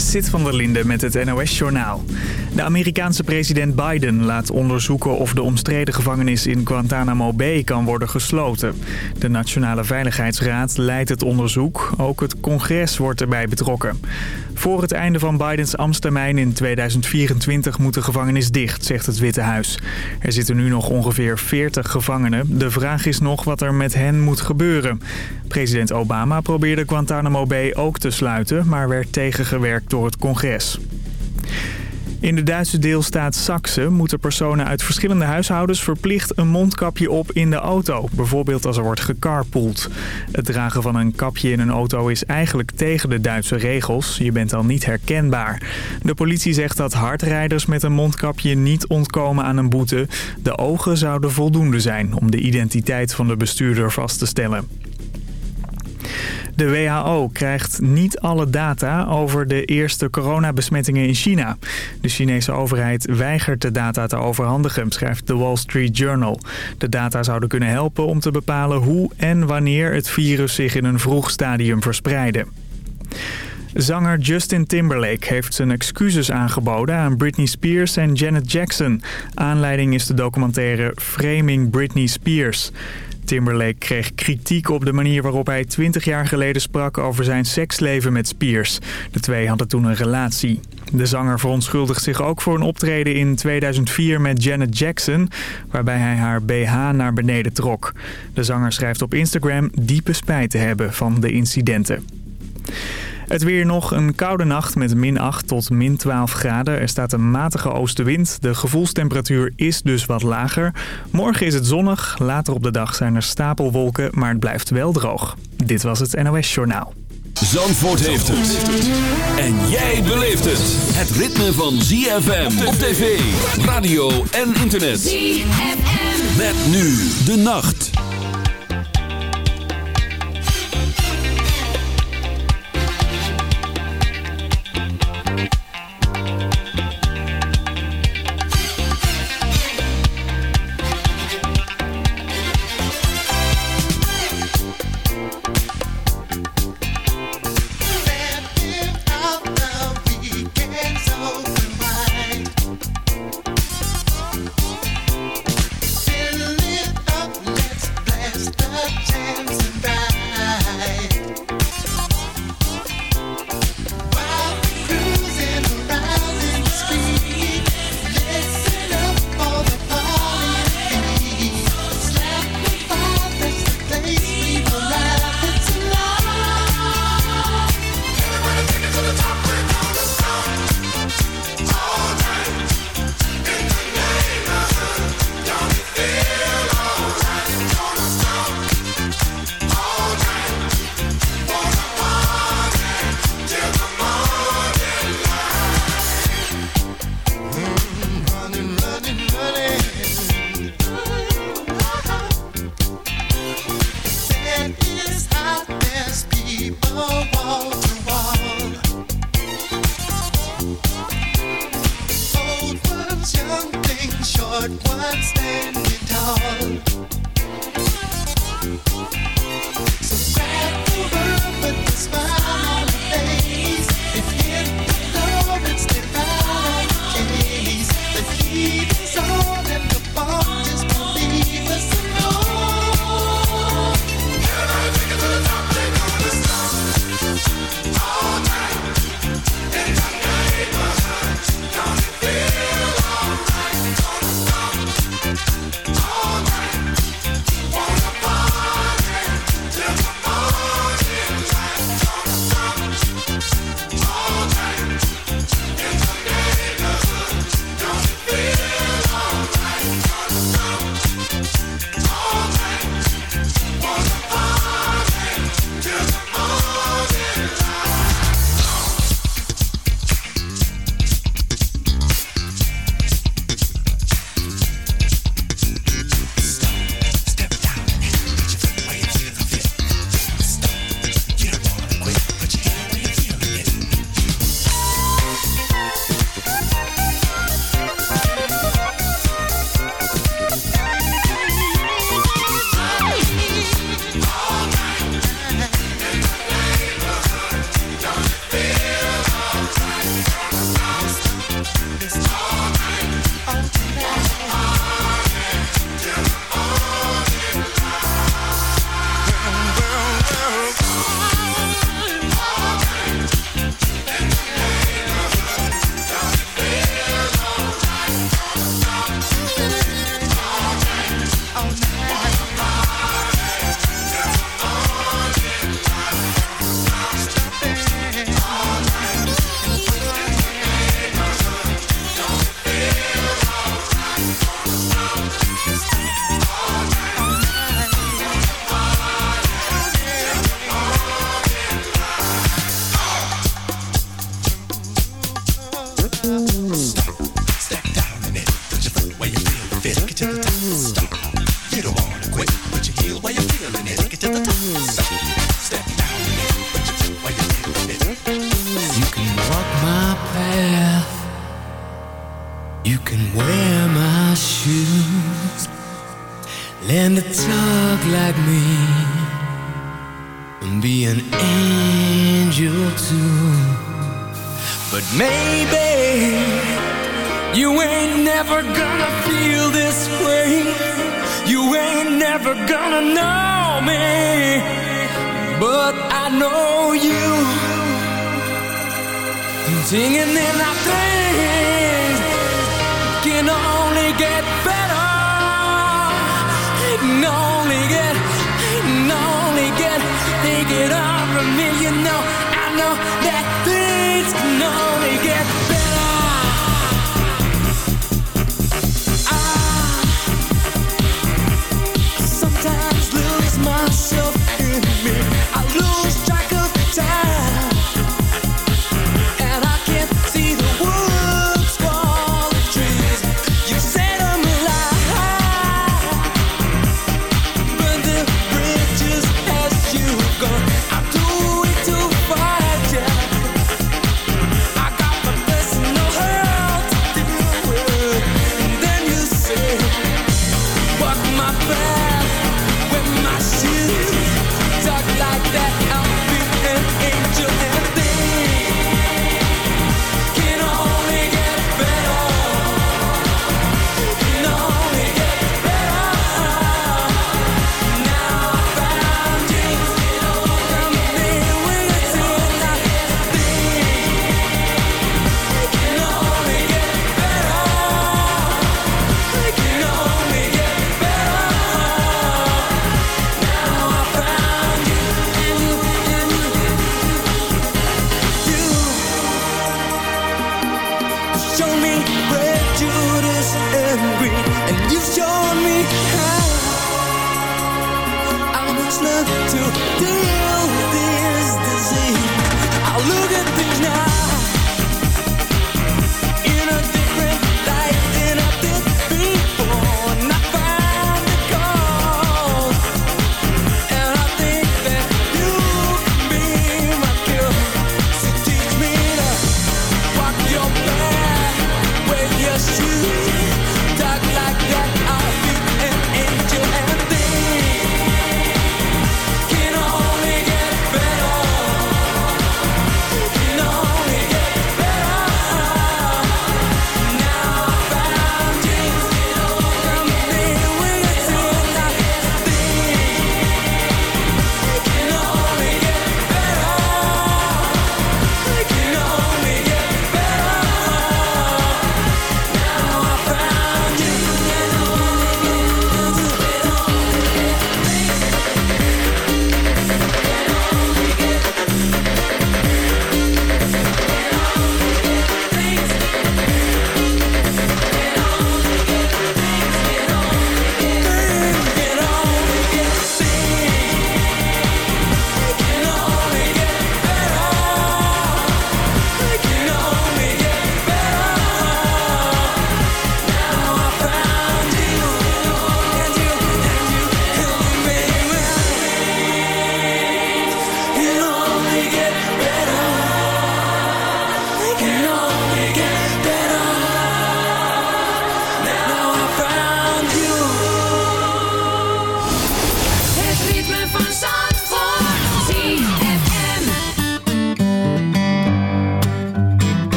Sit van der Linde met het NOS-journaal. De Amerikaanse president Biden laat onderzoeken of de omstreden gevangenis in Guantanamo Bay kan worden gesloten. De Nationale Veiligheidsraad leidt het onderzoek. Ook het congres wordt erbij betrokken. Voor het einde van Bidens ambtstermijn in 2024 moet de gevangenis dicht, zegt het Witte Huis. Er zitten nu nog ongeveer 40 gevangenen. De vraag is nog wat er met hen moet gebeuren. President Obama probeerde Guantanamo Bay ook te sluiten, maar werd tegengewerkt door het congres. In de Duitse deelstaat Saxe moeten personen uit verschillende huishoudens verplicht een mondkapje op in de auto. Bijvoorbeeld als er wordt gecarpoold. Het dragen van een kapje in een auto is eigenlijk tegen de Duitse regels. Je bent dan niet herkenbaar. De politie zegt dat hardrijders met een mondkapje niet ontkomen aan een boete. De ogen zouden voldoende zijn om de identiteit van de bestuurder vast te stellen. De WHO krijgt niet alle data over de eerste coronabesmettingen in China. De Chinese overheid weigert de data te overhandigen, schrijft The Wall Street Journal. De data zouden kunnen helpen om te bepalen hoe en wanneer het virus zich in een vroeg stadium verspreidde. Zanger Justin Timberlake heeft zijn excuses aangeboden aan Britney Spears en Janet Jackson. Aanleiding is de documentaire Framing Britney Spears. Timberlake kreeg kritiek op de manier waarop hij 20 jaar geleden sprak over zijn seksleven met Spears. De twee hadden toen een relatie. De zanger verontschuldigt zich ook voor een optreden in 2004 met Janet Jackson... waarbij hij haar BH naar beneden trok. De zanger schrijft op Instagram diepe spijt te hebben van de incidenten. Het weer nog een koude nacht met min 8 tot min 12 graden. Er staat een matige oostenwind. De gevoelstemperatuur is dus wat lager. Morgen is het zonnig. Later op de dag zijn er stapelwolken, maar het blijft wel droog. Dit was het NOS Journaal. Zandvoort heeft het. En jij beleeft het. Het ritme van ZFM op tv, radio en internet. ZFM. Met nu de nacht.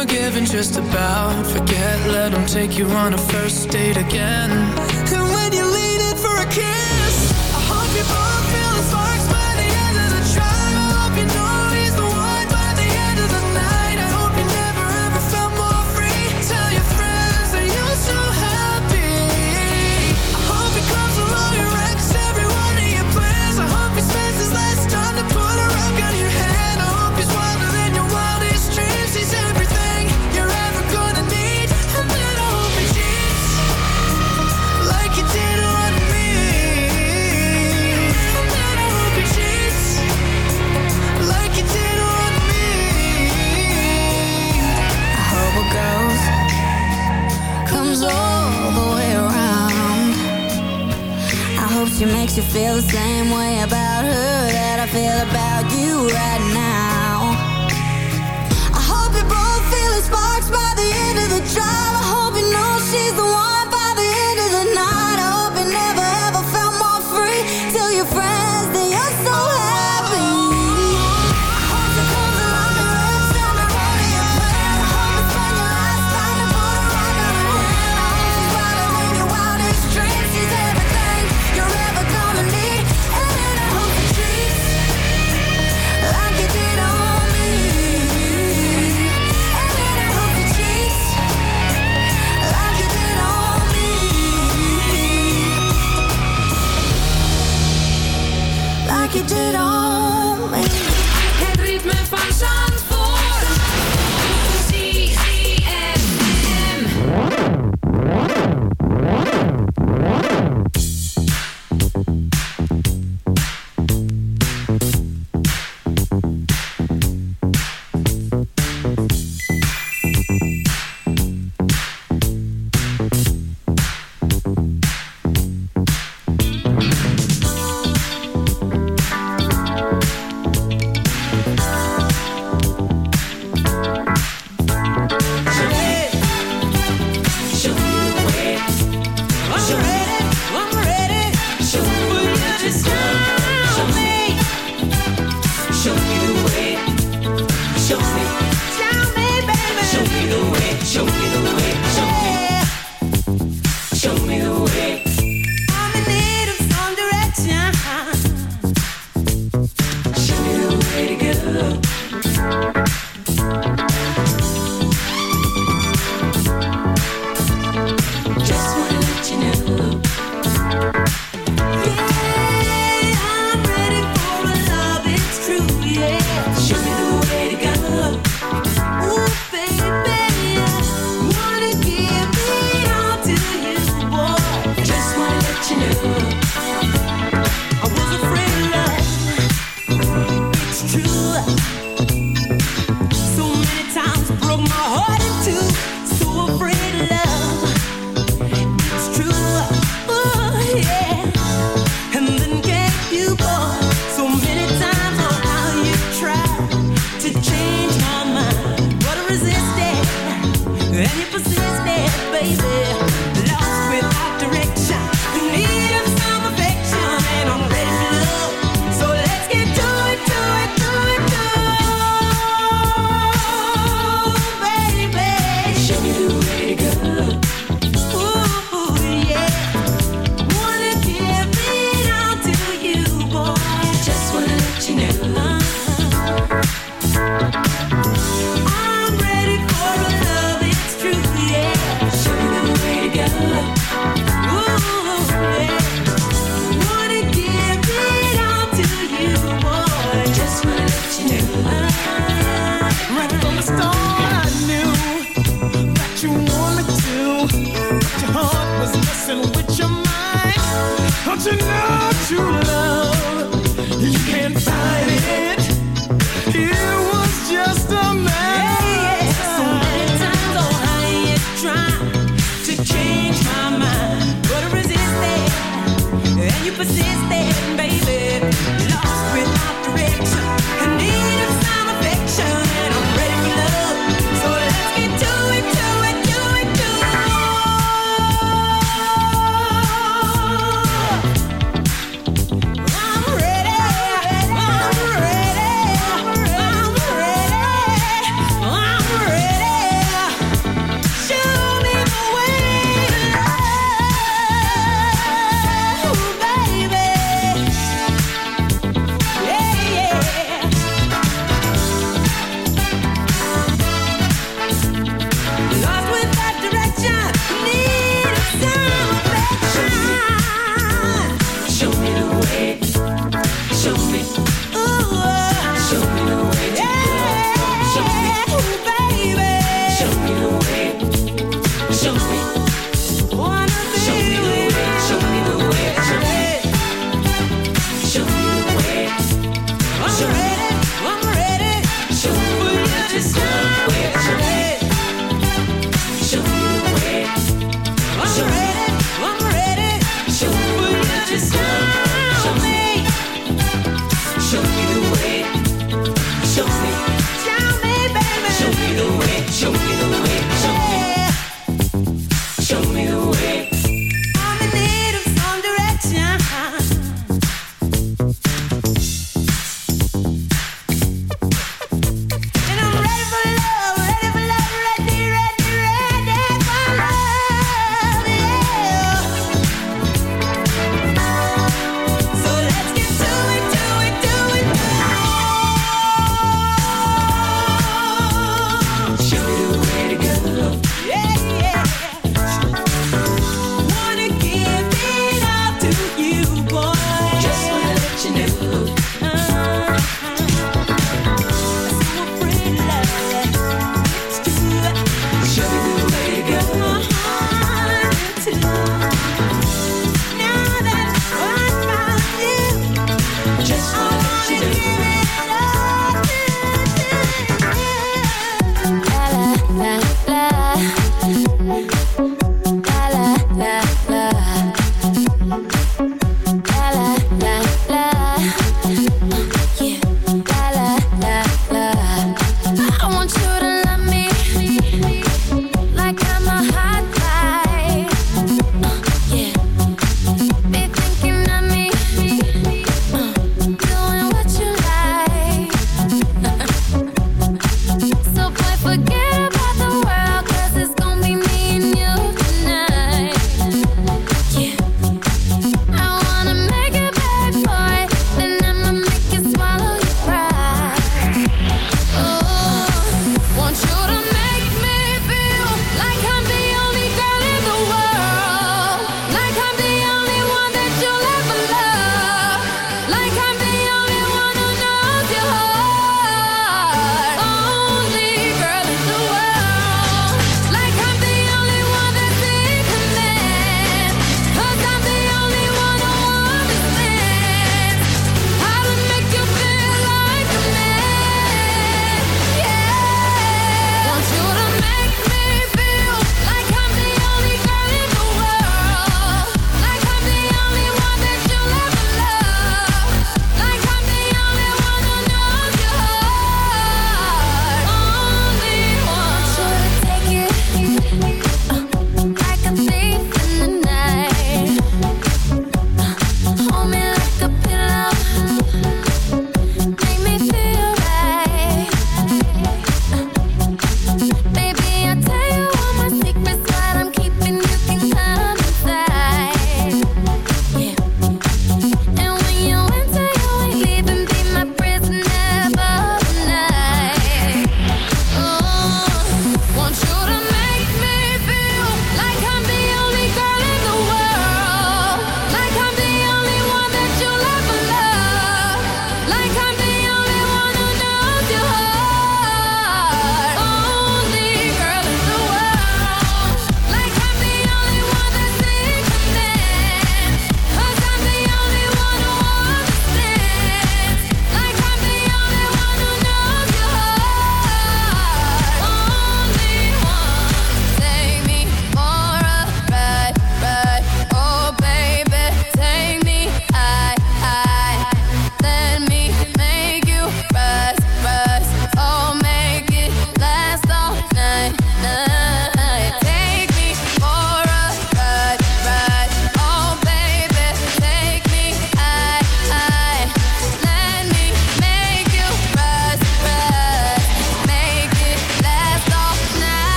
Forgiven, just about. Forget Let them take you on a first date again. And when you lean in for a kiss I hope you both She makes you feel the same way about her that I feel about you right now. I hope you both feel the sparks by the end of the drive.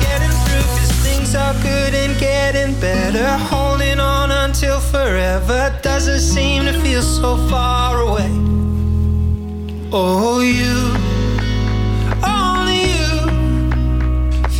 getting through because things are good and getting better. Holding on until forever doesn't seem to feel so far away. Oh, you,